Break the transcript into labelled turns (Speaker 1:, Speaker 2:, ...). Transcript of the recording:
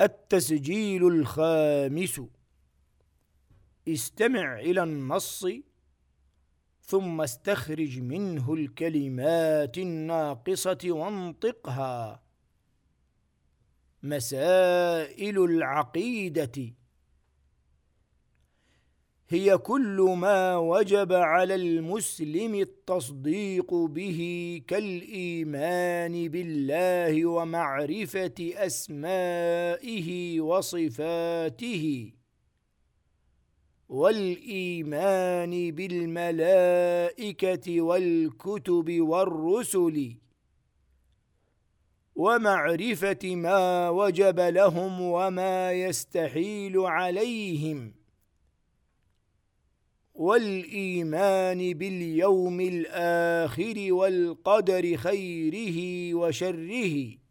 Speaker 1: التسجيل الخامس. استمع إلى النص ثم استخرج منه الكلمات الناقصة وانطقها. مسائل العقيدة. هي كل ما وجب على المسلم التصديق به كالإيمان بالله ومعرفة أسمائه وصفاته والإيمان بالملائكة والكتب والرسل ومعرفة ما وجب لهم وما يستحيل عليهم والإيمان باليوم الآخر والقدر خيره وشره.